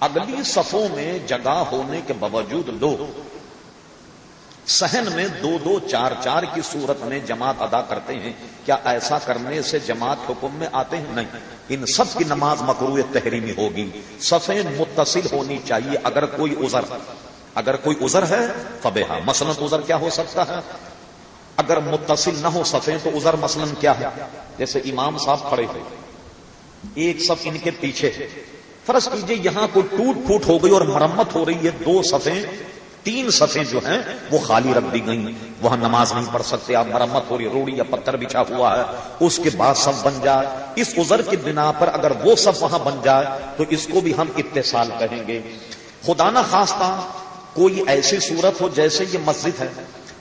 اگلی صفوں میں جگہ ہونے کے باوجود لوگ سہن میں دو دو چار چار کی صورت میں جماعت ادا کرتے ہیں۔ کیا ایسا کرنے سے جماعت حکم میں آتے ہیں؟ نہیں۔ ان سب کی نماز مکرو تحریمی ہوگی۔ صفیں متصل ہونی چاہیے اگر کوئی ازر اگر کوئی ازر ہے فبیہ مثلا ازر کیا ہو سکتا ہے؟ اگر متصل نہ ہو سفے تو ازر مثلا کیا ہے؟ جیسے امام صاحب کھڑے ہوئے۔ ایک سب ان کے پیچھے فرض کیجیے یہاں کوئی ٹوٹ پھوٹ ہو گئی اور مرمت ہو رہی ہے، دو صفیں تین صفیں جو ہیں، وہ خالی رکھ دی گئی وہاں نماز نہیں پڑھ سکتے، آپ مرمت ہو رہی، روڑی یا پتھر بچھا ہوا ہے، اس کے بعد سب بن جائے۔ اس عذر کی بنا پر اگر وہ سب وہاں بن جائے، تو اس کو بھی ہم اتصال کہیں گے۔ خدا نہ خواستہ کوئی ایسی صورت ہو جیسے یہ مسجد ہے۔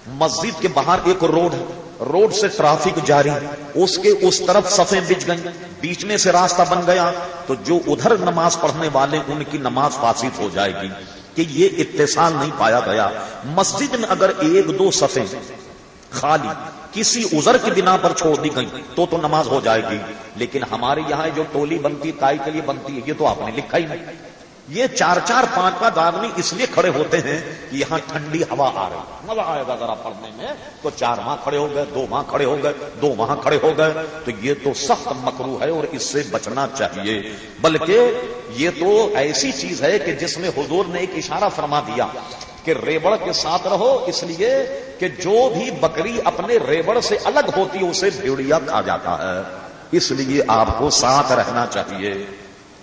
مسجد کے باہر ایک روڈ ہے۔ روڈ سے ٹرافک جاری، اس کے اس طرف صفیں بچ گئی بیچ میں سے راستہ بن گیا، تو جو ادھر نماز پڑھنے والے ان کی نماز فاسد ہو جائے گی، کہ یہ اتصال نہیں پایا گیا۔ مسجد میں اگر ایک دو صفیں خالی کسی ازر کی بنا پر چھوڑ دی گئی تو تو نماز ہو جائے گی۔ لیکن ہمارے یہاں جو ٹولی بنتی کائی کے لیے بنتی ہے، یہ تو آپ نے لکھا ہی نہیں۔ یہ چار چار پانچ پانچ آدمی اس لیے کھڑے ہوتے ہیں کہ یہاں ٹھنڈی ہوا آ رہی مزہ آئے گا ذرا پڑھنے میں تو چار ماہ کھڑے ہو گئے، دو ماہ کھڑے ہو گئے، دو ماہ کھڑے ہو گئے۔ تو یہ تو سخت مکرو ہے اور اس سے بچنا چاہیے۔ بلکہ یہ تو ایسی چیز ہے کہ جس میں حضور نے ایک اشارہ فرما دیا کہ ریبڑ کے ساتھ رہو، اس لیے کہ جو بھی بکری اپنے ریبڑ سے الگ ہوتی ہے، اسے بھیڑیا کھا جاتا ہے۔ اس لیے آپ کو ساتھ رہنا چاہیے۔